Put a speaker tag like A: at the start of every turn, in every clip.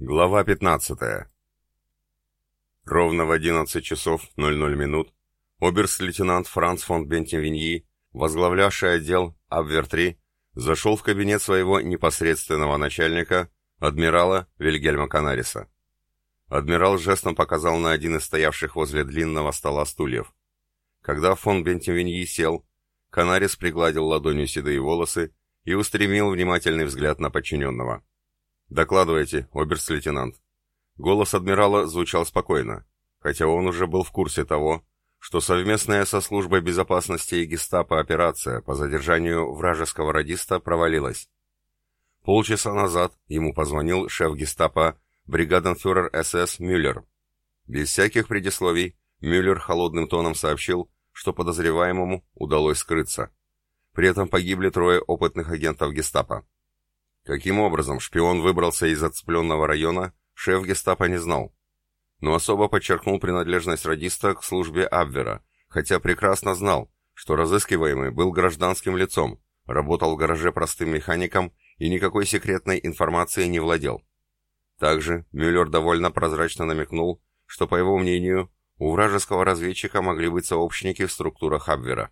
A: Глава 15. Ровно в 11 часов 00 минут оберст-лейтенант Франц фон Бентенвиньи, возглавлявший отдел Абвер-3, зашел в кабинет своего непосредственного начальника, адмирала Вильгельма Канариса. Адмирал жестом показал на один из стоявших возле длинного стола стульев. Когда фон Бентенвиньи сел, Канарис пригладил ладонью седые волосы и устремил внимательный взгляд на подчиненного. «Докладывайте, оберст-лейтенант». Голос адмирала звучал спокойно, хотя он уже был в курсе того, что совместная со службой безопасности и гестапо операция по задержанию вражеского радиста провалилась. Полчаса назад ему позвонил шеф гестапо бригаденфюрер СС Мюллер. Без всяких предисловий Мюллер холодным тоном сообщил, что подозреваемому удалось скрыться. При этом погибли трое опытных агентов гестапо. Каким образом шпион выбрался из отцепленного района, шеф гестапо не знал. Но особо подчеркнул принадлежность радиста к службе Абвера, хотя прекрасно знал, что разыскиваемый был гражданским лицом, работал в гараже простым механиком и никакой секретной информации не владел. Также Мюллер довольно прозрачно намекнул, что, по его мнению, у вражеского разведчика могли быть сообщники в структурах Абвера.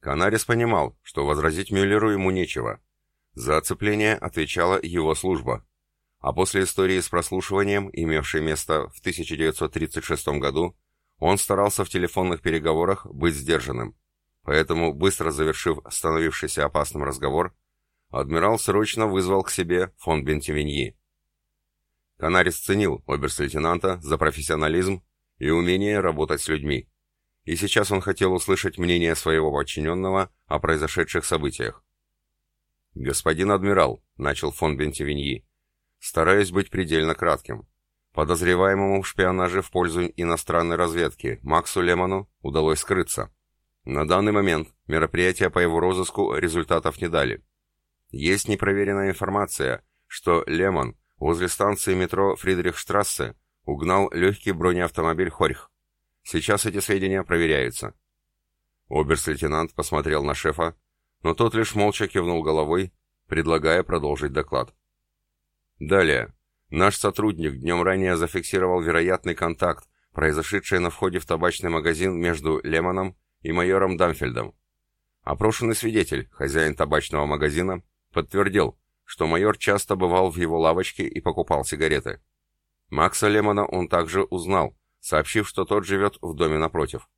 A: Канарис понимал, что возразить Мюллеру ему нечего – за оцепление отвечала его служба. А после истории с прослушиванием, имевшей место в 1936 году, он старался в телефонных переговорах быть сдержанным. Поэтому, быстро завершив становившийся опасным разговор, адмирал срочно вызвал к себе фон Бентивиньи. Канарис ценил оберст-лейтенанта за профессионализм и умение работать с людьми. И сейчас он хотел услышать мнение своего подчиненного о произошедших событиях. «Господин адмирал», — начал фон Бентивиньи, — «стараюсь быть предельно кратким. Подозреваемому в шпионаже в пользу иностранной разведки Максу Лемону удалось скрыться. На данный момент мероприятия по его розыску результатов не дали. Есть непроверенная информация, что Лемон возле станции метро Фридрихштрассе угнал легкий бронеавтомобиль «Хорьх». Сейчас эти сведения проверяются. Оберст-лейтенант посмотрел на шефа, но тот лишь молча кивнул головой, предлагая продолжить доклад. Далее. Наш сотрудник днем ранее зафиксировал вероятный контакт, произошедший на входе в табачный магазин между Лемоном и майором Дамфельдом. Опрошенный свидетель, хозяин табачного магазина, подтвердил, что майор часто бывал в его лавочке и покупал сигареты. Макса Лемона он также узнал, сообщив, что тот живет в доме напротив.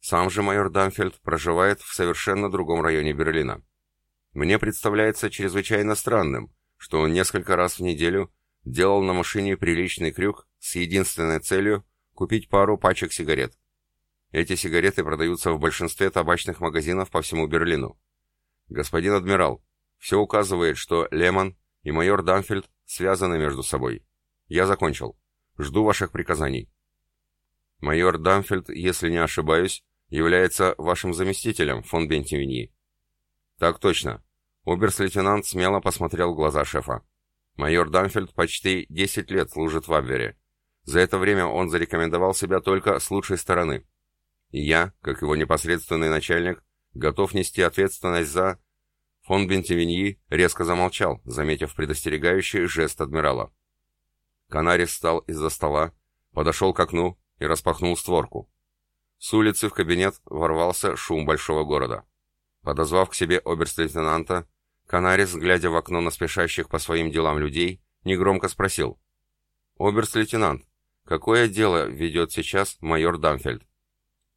A: Сам же майор Дамфельд проживает в совершенно другом районе Берлина. Мне представляется чрезвычайно странным, что он несколько раз в неделю делал на машине приличный крюк с единственной целью купить пару пачек сигарет. Эти сигареты продаются в большинстве табачных магазинов по всему Берлину. Господин адмирал, все указывает, что Лемон и майор Дамфельд связаны между собой. Я закончил. Жду ваших приказаний. Майор Дамфельд, если не ошибаюсь, является вашим заместителем, фон Бентивиньи. Так точно. Оберс-лейтенант смело посмотрел в глаза шефа. Майор Дамфельд почти 10 лет служит в Абвере. За это время он зарекомендовал себя только с лучшей стороны. И я, как его непосредственный начальник, готов нести ответственность за... Фон Бентивиньи резко замолчал, заметив предостерегающий жест адмирала. Канарис встал из-за стола, подошел к окну и распахнул створку. С улицы в кабинет ворвался шум большого города. Подозвав к себе оберст-лейтенанта, Канарис, глядя в окно на спешащих по своим делам людей, негромко спросил. «Оберст-лейтенант, какое дело ведет сейчас майор Дамфельд?»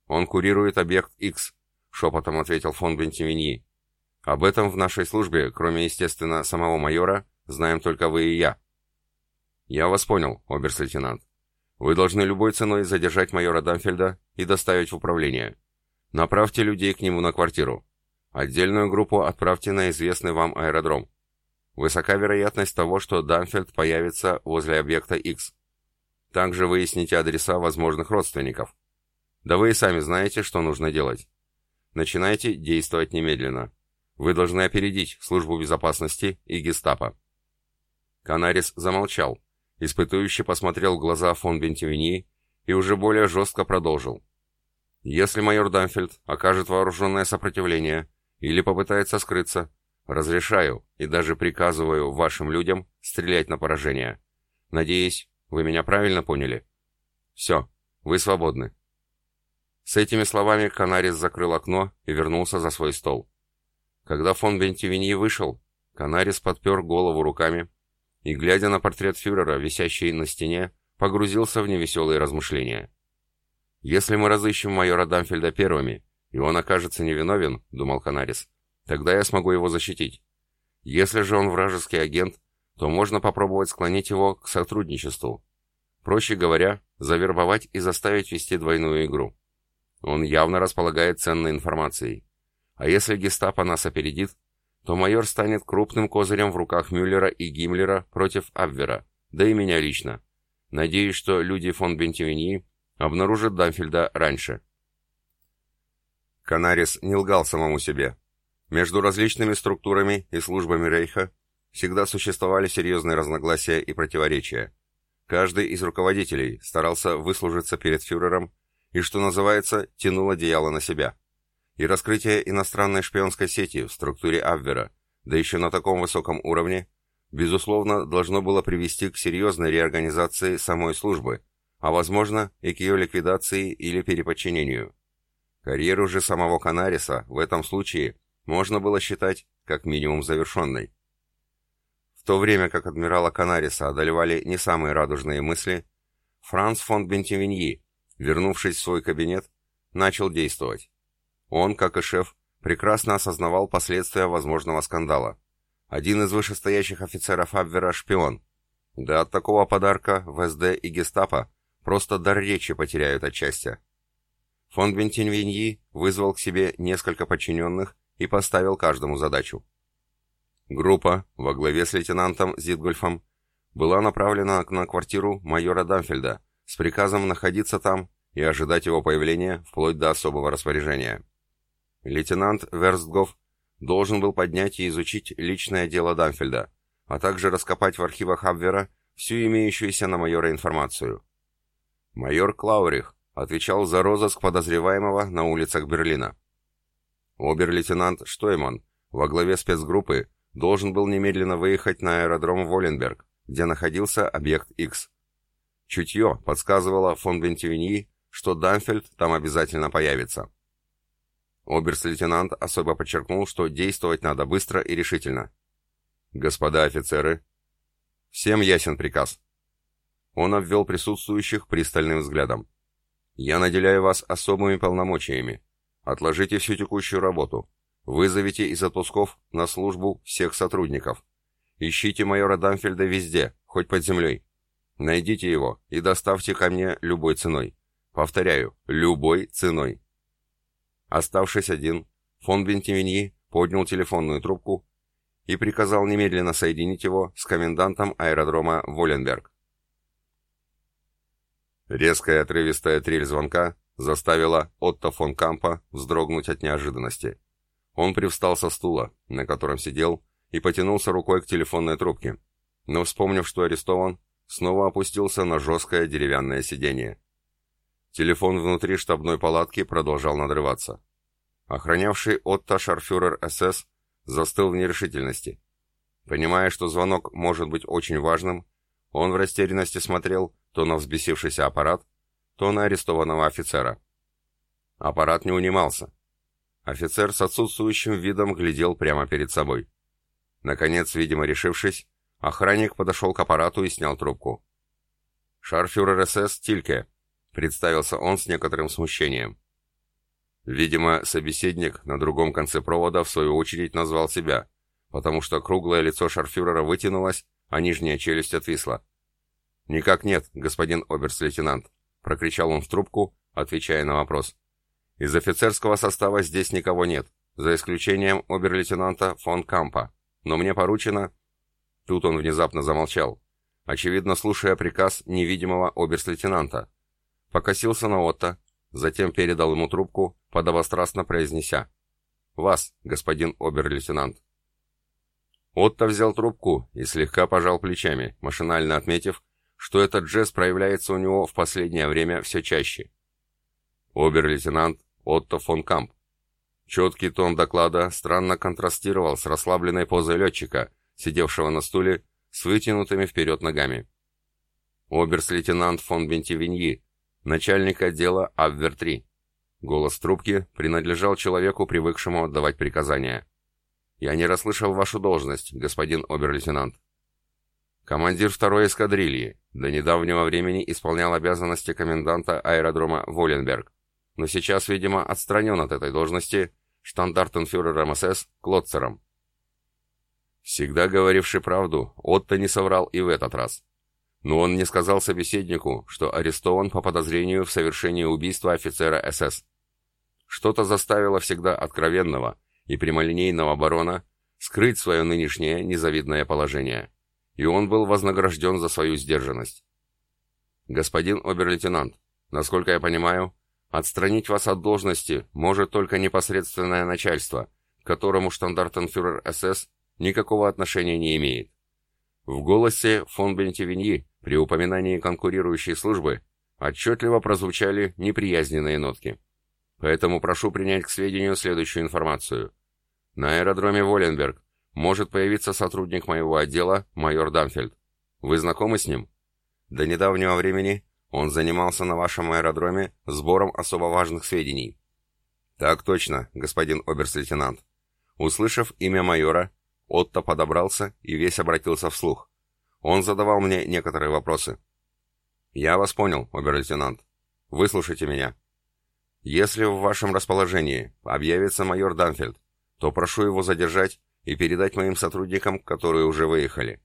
A: «Он курирует объект X», — шепотом ответил фон Бентивиньи. «Об этом в нашей службе, кроме, естественно, самого майора, знаем только вы и я». «Я вас понял, оберст-лейтенант. Вы должны любой ценой задержать майора Дамфельда и доставить в управление. Направьте людей к нему на квартиру. Отдельную группу отправьте на известный вам аэродром. Высока вероятность того, что Дамфельд появится возле объекта X. Также выясните адреса возможных родственников. Да вы и сами знаете, что нужно делать. Начинайте действовать немедленно. Вы должны опередить службу безопасности и гестапо. Канарис замолчал, Испытующий посмотрел в глаза фон Бентивини и уже более жестко продолжил. «Если майор Дамфельд окажет вооруженное сопротивление или попытается скрыться, разрешаю и даже приказываю вашим людям стрелять на поражение. Надеюсь, вы меня правильно поняли? Все, вы свободны. С этими словами Канарис закрыл окно и вернулся за свой стол. Когда фон Бентивиньи вышел, Канарис подпер голову руками и, глядя на портрет фюрера, висящий на стене, погрузился в невеселые размышления. «Если мы разыщем майора Дамфельда первыми, и он окажется невиновен, — думал Канарис, — тогда я смогу его защитить. Если же он вражеский агент, то можно попробовать склонить его к сотрудничеству. Проще говоря, завербовать и заставить вести двойную игру. Он явно располагает ценной информацией. А если гестапо нас опередит, то майор станет крупным козырем в руках Мюллера и Гиммлера против Абвера, да и меня лично. Надеюсь, что люди фон Бентивиньи обнаружат Дамфельда раньше. Канарис не лгал самому себе. Между различными структурами и службами Рейха всегда существовали серьезные разногласия и противоречия. Каждый из руководителей старался выслужиться перед фюрером и, что называется, тянул одеяло на себя. И раскрытие иностранной шпионской сети в структуре Абвера, да еще на таком высоком уровне, безусловно, должно было привести к серьезной реорганизации самой службы, а возможно и к ее ликвидации или переподчинению. Карьеру же самого Канариса в этом случае можно было считать как минимум завершенной. В то время как адмирала Канариса одолевали не самые радужные мысли, Франц фон Бентивиньи, вернувшись в свой кабинет, начал действовать. Он, как и шеф, прекрасно осознавал последствия возможного скандала. Один из вышестоящих офицеров Абвера – шпион. Да от такого подарка в СД и гестапо просто дар речи потеряют от счастья. Фон Бентинвиньи вызвал к себе несколько подчиненных и поставил каждому задачу. Группа во главе с лейтенантом Зитгольфом была направлена на квартиру майора Дамфельда с приказом находиться там и ожидать его появления вплоть до особого распоряжения. Лейтенант Верстгоф должен был поднять и изучить личное дело Дамфельда, а также раскопать в архивах Абвера всю имеющуюся на майора информацию. Майор Клаурих отвечал за розыск подозреваемого на улицах Берлина. Обер-лейтенант Штойман во главе спецгруппы должен был немедленно выехать на аэродром Воленберг, где находился объект X. Чутье подсказывало фон Бентивиньи, что Дамфельд там обязательно появится. Оберст-лейтенант особо подчеркнул, что действовать надо быстро и решительно. «Господа офицеры!» «Всем ясен приказ!» Он обвел присутствующих пристальным взглядом. «Я наделяю вас особыми полномочиями. Отложите всю текущую работу. Вызовите из отпусков на службу всех сотрудников. Ищите майора Дамфельда везде, хоть под землей. Найдите его и доставьте ко мне любой ценой. Повторяю, любой ценой. Оставшись один, фон Бентиминьи поднял телефонную трубку и приказал немедленно соединить его с комендантом аэродрома Воленберг. Резкая отрывистая трель звонка заставила Отто фон Кампа вздрогнуть от неожиданности. Он привстал со стула, на котором сидел, и потянулся рукой к телефонной трубке, но, вспомнив, что арестован, снова опустился на жесткое деревянное сиденье. Телефон внутри штабной палатки продолжал надрываться. Охранявший Отто шарфюрер СС застыл в нерешительности. Понимая, что звонок может быть очень важным, он в растерянности смотрел то на взбесившийся аппарат, то на арестованного офицера. Аппарат не унимался. Офицер с отсутствующим видом глядел прямо перед собой. Наконец, видимо решившись, охранник подошел к аппарату и снял трубку. «Шарфюрер СС Тильке», — представился он с некоторым смущением. Видимо, собеседник на другом конце провода в свою очередь назвал себя, потому что круглое лицо шарфюрера вытянулось, а нижняя челюсть отвисла. «Никак нет, господин оберст-лейтенант», — прокричал он в трубку, отвечая на вопрос. «Из офицерского состава здесь никого нет, за исключением обер-лейтенанта фон Кампа, но мне поручено...» Тут он внезапно замолчал, очевидно слушая приказ невидимого оберст-лейтенанта. Покосился на Отто, затем передал ему трубку, подобострастно произнеся «Вас, господин обер-лейтенант». Отто взял трубку и слегка пожал плечами, машинально отметив, что этот жест проявляется у него в последнее время все чаще. Обер-лейтенант Отто фон Камп. Четкий тон доклада странно контрастировал с расслабленной позой летчика, сидевшего на стуле с вытянутыми вперед ногами. «Оберс-лейтенант фон Бентивиньи, начальник отдела Абвер-3». Голос трубки принадлежал человеку, привыкшему отдавать приказания. «Я не расслышал вашу должность, господин обер-лейтенант». Командир второй эскадрильи. До недавнего времени исполнял обязанности коменданта аэродрома Воленберг. Но сейчас, видимо, отстранен от этой должности штандартенфюрером СС Клотцером. Всегда говоривший правду, Отто не соврал и в этот раз. Но он не сказал собеседнику, что арестован по подозрению в совершении убийства офицера СС. Что-то заставило всегда откровенного и прямолинейного барона скрыть свое нынешнее незавидное положение и он был вознагражден за свою сдержанность. Господин обер-лейтенант, насколько я понимаю, отстранить вас от должности может только непосредственное начальство, к которому штандартенфюрер СС никакого отношения не имеет. В голосе фон Бентивиньи при упоминании конкурирующей службы отчетливо прозвучали неприязненные нотки. Поэтому прошу принять к сведению следующую информацию. На аэродроме Воленберг может появиться сотрудник моего отдела, майор Данфельд. Вы знакомы с ним? До недавнего времени он занимался на вашем аэродроме сбором особо важных сведений. Так точно, господин оберс-лейтенант. Услышав имя майора, Отто подобрался и весь обратился вслух. Он задавал мне некоторые вопросы. «Я вас понял, обер-лейтенант. Выслушайте меня. Если в вашем расположении объявится майор Данфельд, то прошу его задержать и передать моим сотрудникам, которые уже выехали.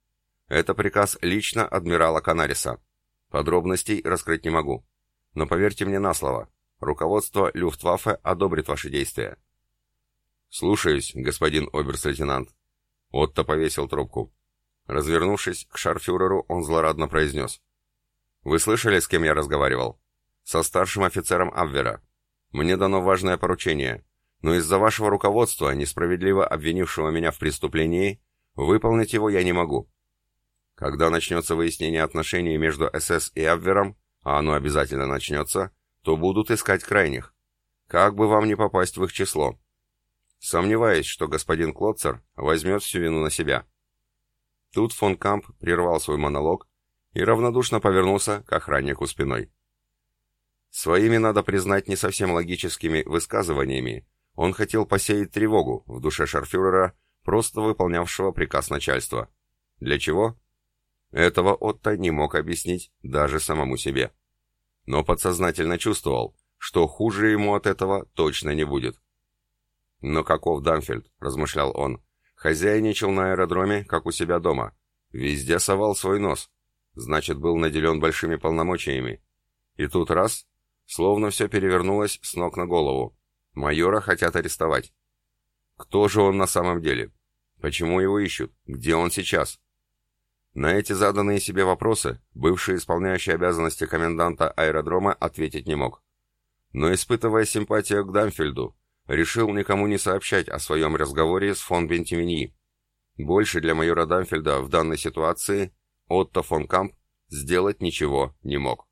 A: Это приказ лично адмирала Канариса. Подробностей раскрыть не могу. Но поверьте мне на слово, руководство Люфтваффе одобрит ваши действия. Слушаюсь, господин оберс-лейтенант. Отто повесил трубку. Развернувшись к шарфюреру, он злорадно произнес. «Вы слышали, с кем я разговаривал? Со старшим офицером Абвера. Мне дано важное поручение но из-за вашего руководства, несправедливо обвинившего меня в преступлении, выполнить его я не могу. Когда начнется выяснение отношений между СС и Абвером, а оно обязательно начнется, то будут искать крайних. Как бы вам не попасть в их число. Сомневаюсь, что господин Клотцер возьмет всю вину на себя. Тут фон Камп прервал свой монолог и равнодушно повернулся к охраннику спиной. Своими, надо признать, не совсем логическими высказываниями он хотел посеять тревогу в душе шарфюрера, просто выполнявшего приказ начальства. Для чего? Этого Отто не мог объяснить даже самому себе. Но подсознательно чувствовал, что хуже ему от этого точно не будет. «Но каков Дамфельд?» – размышлял он. «Хозяйничал на аэродроме, как у себя дома. Везде совал свой нос. Значит, был наделен большими полномочиями. И тут раз, словно все перевернулось с ног на голову. Майора хотят арестовать. Кто же он на самом деле? Почему его ищут? Где он сейчас? На эти заданные себе вопросы бывший исполняющий обязанности коменданта аэродрома ответить не мог. Но испытывая симпатию к Дамфельду, решил никому не сообщать о своем разговоре с фон Бентиминьи. Больше для майора Дамфельда в данной ситуации Отто фон Камп сделать ничего не мог.